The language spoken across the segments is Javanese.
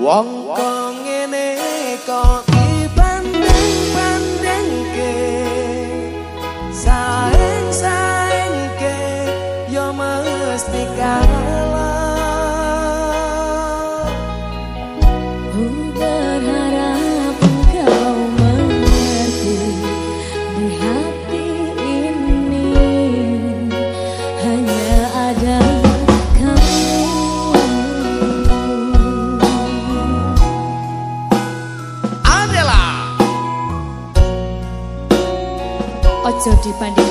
王刚。Sir Deepandi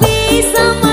hati sama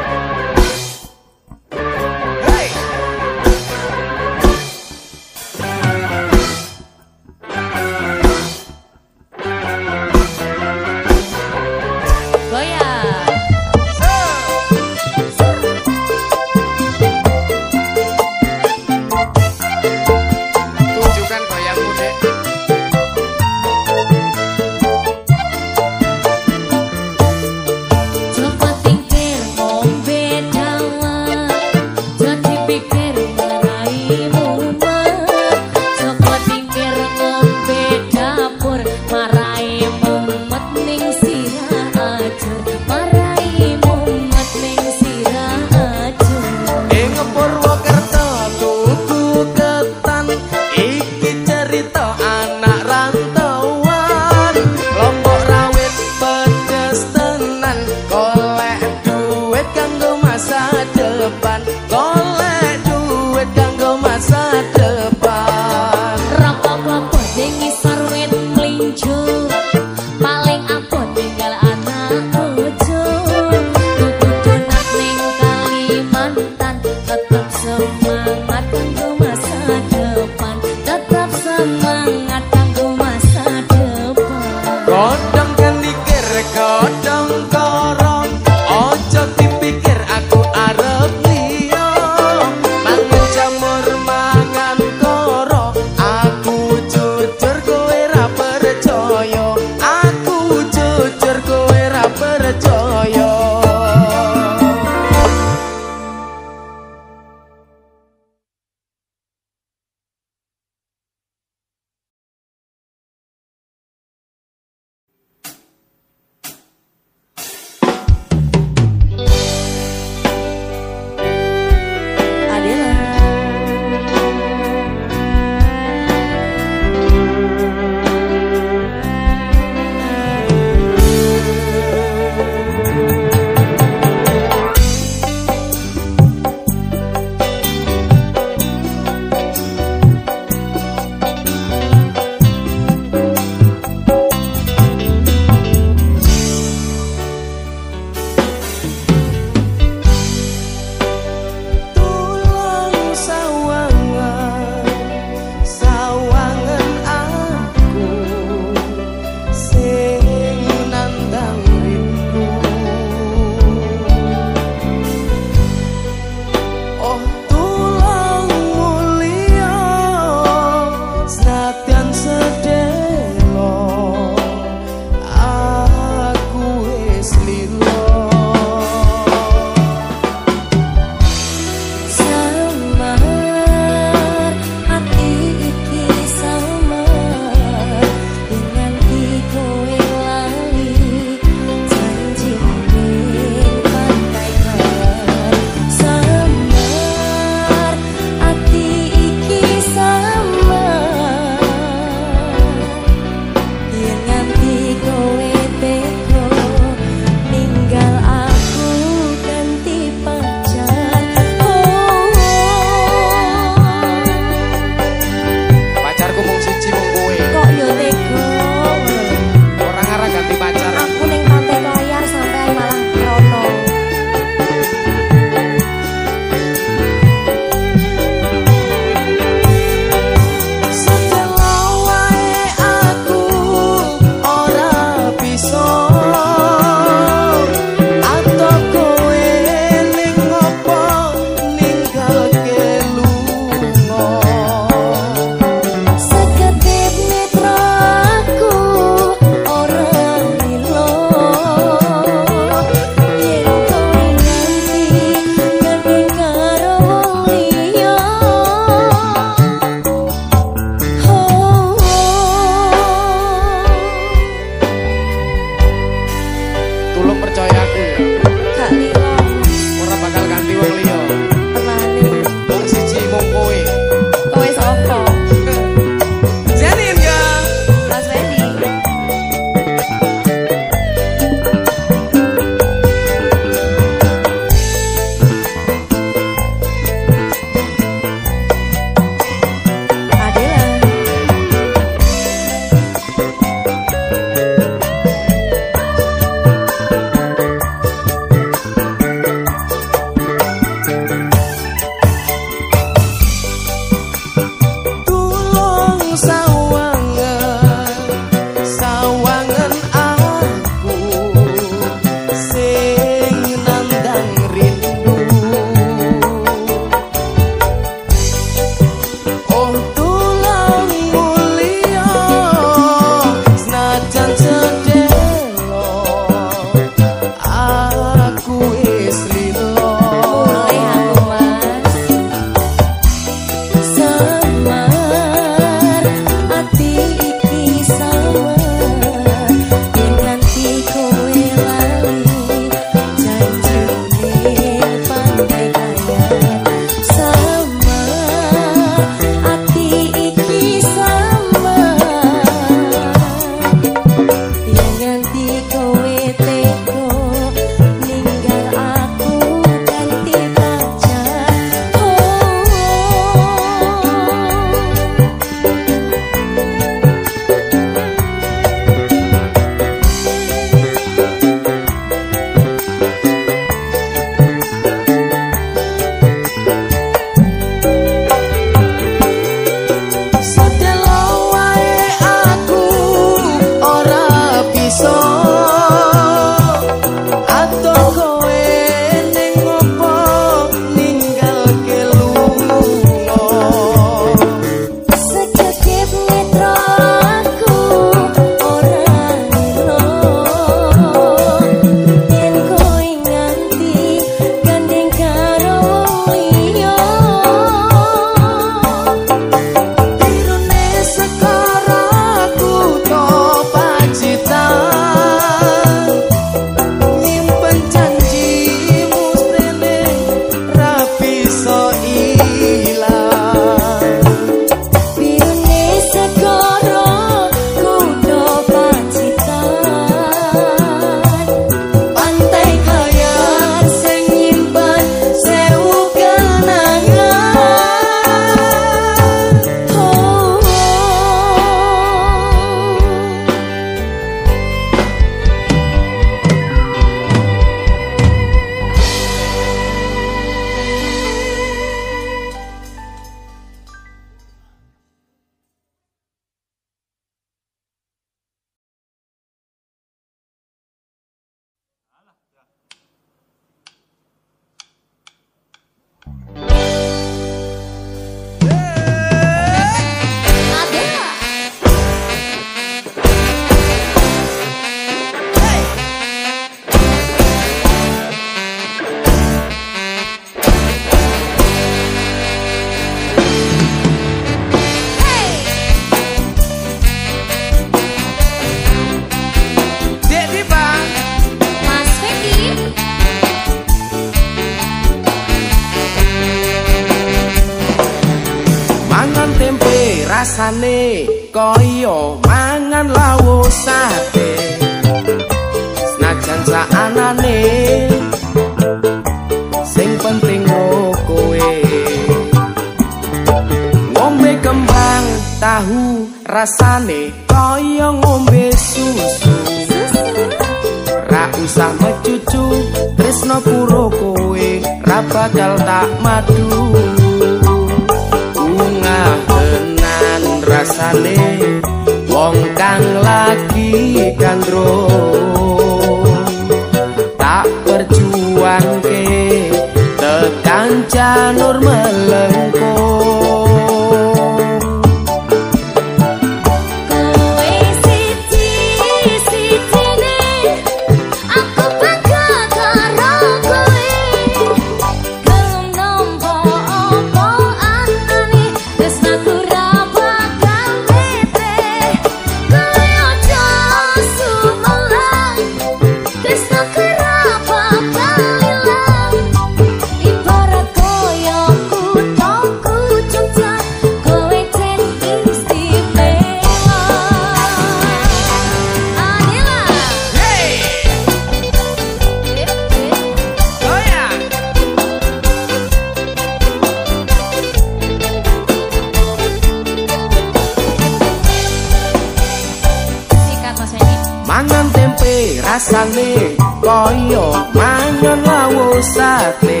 mangan tempe rasane koyo mangan lawo sate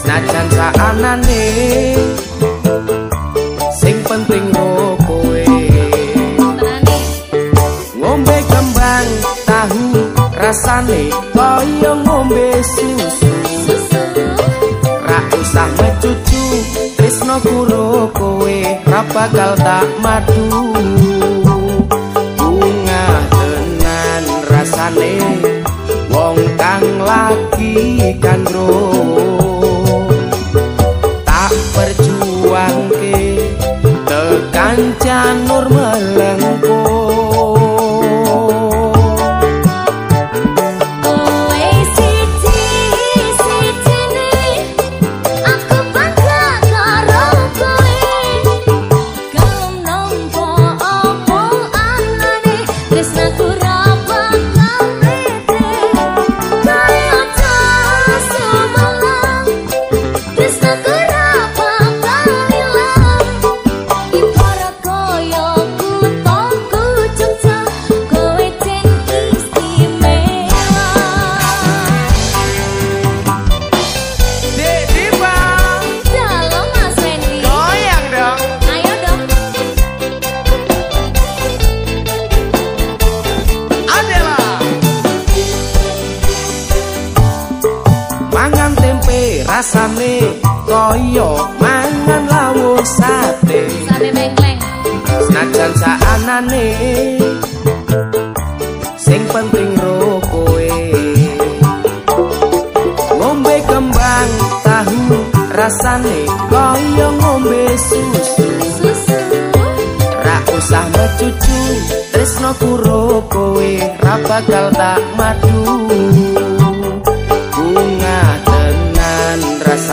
senajan saanane sing penting ro kowe. Ngombe kembang tahu rasane koyo ngombe susu. Ra usah mecucu tresno kuro kowe ra bakal tak madu. lagi kan bro tak perjuang ke tekan janur melengkap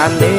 grande.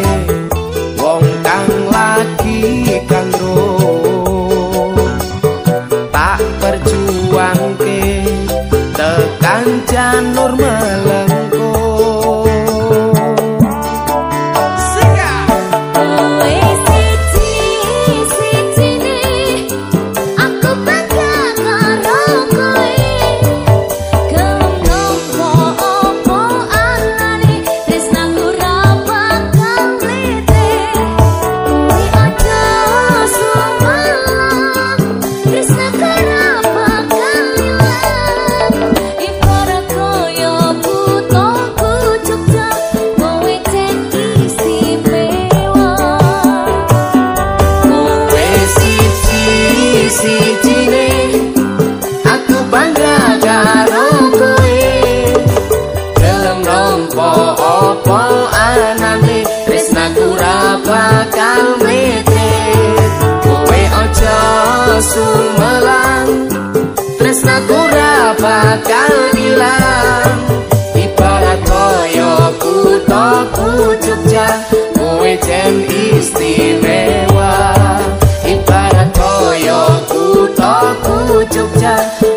Jogja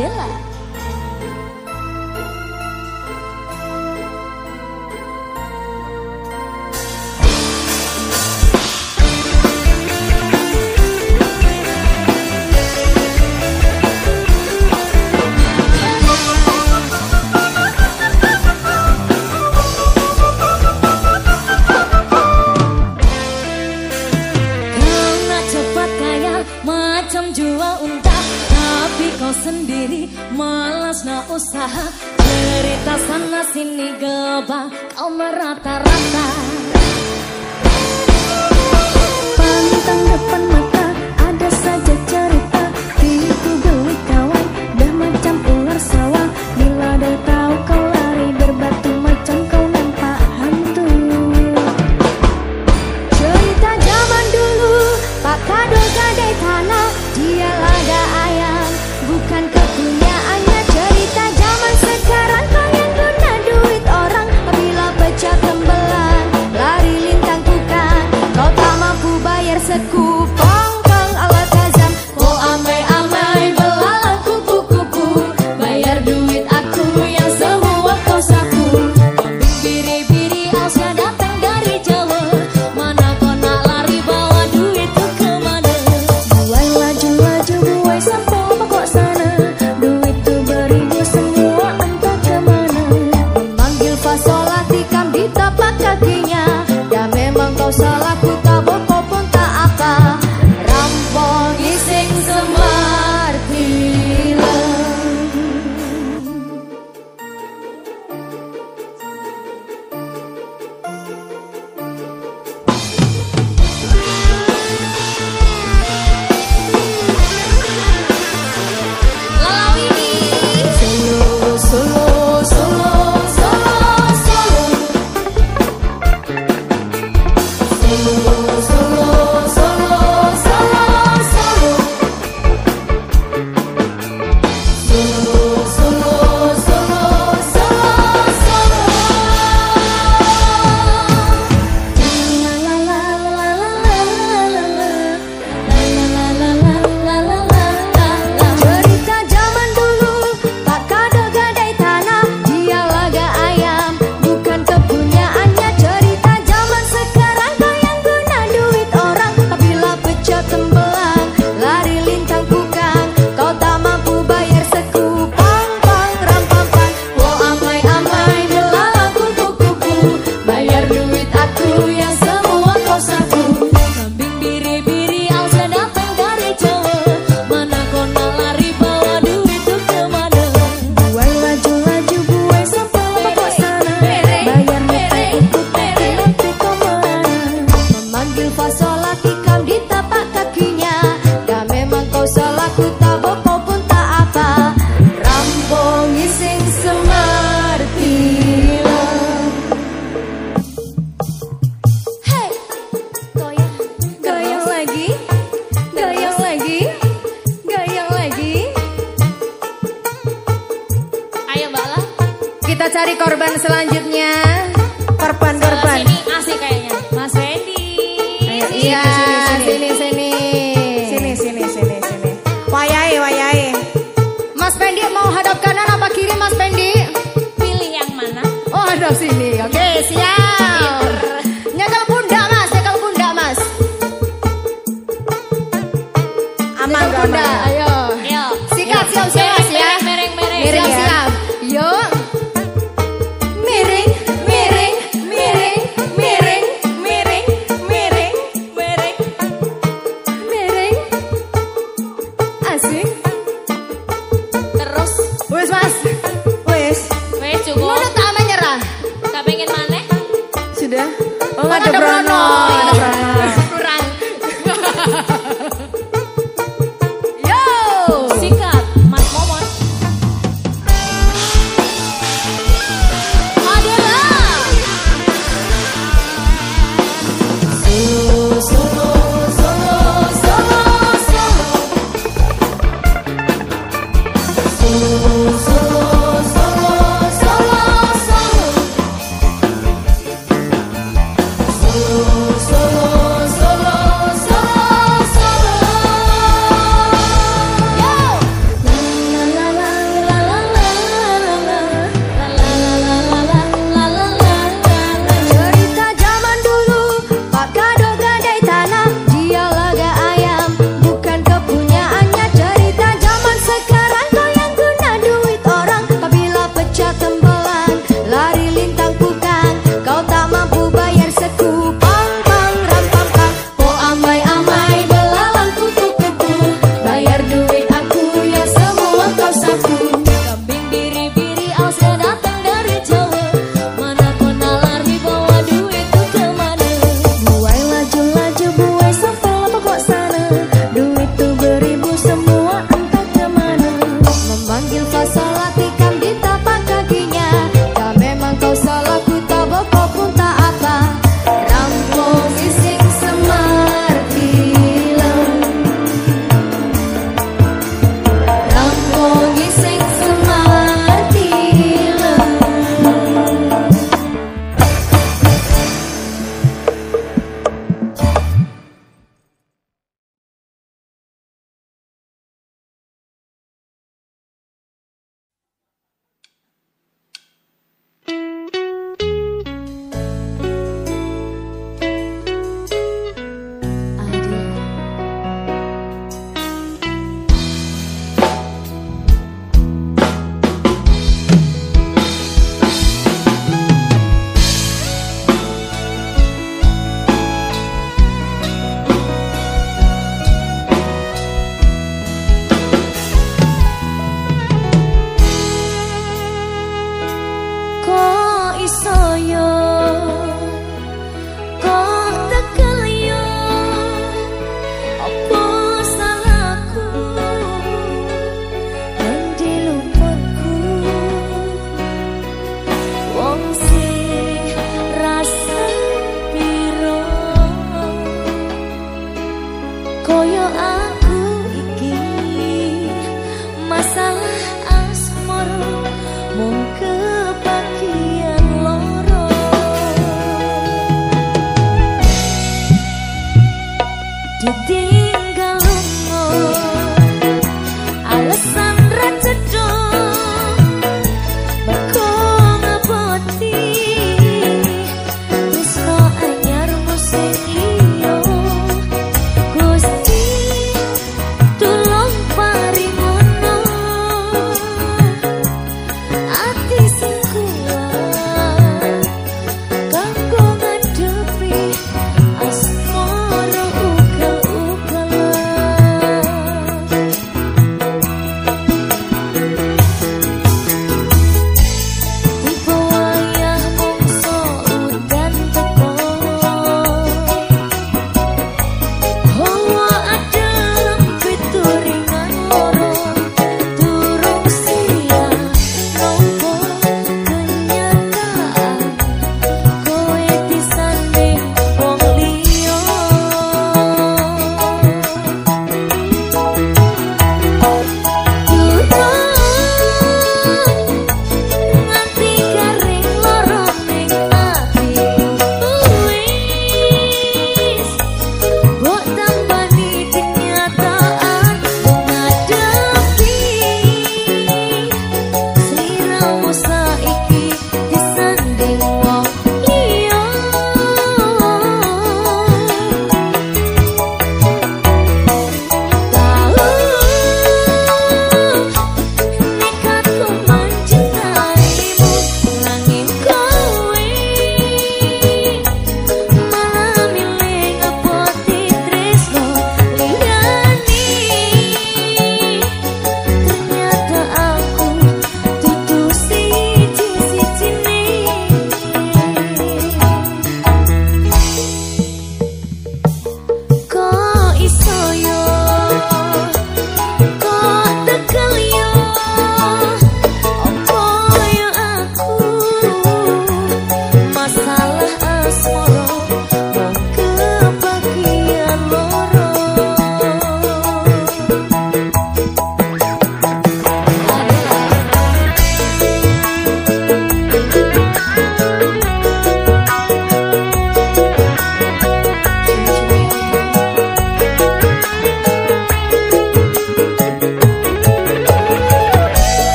别来。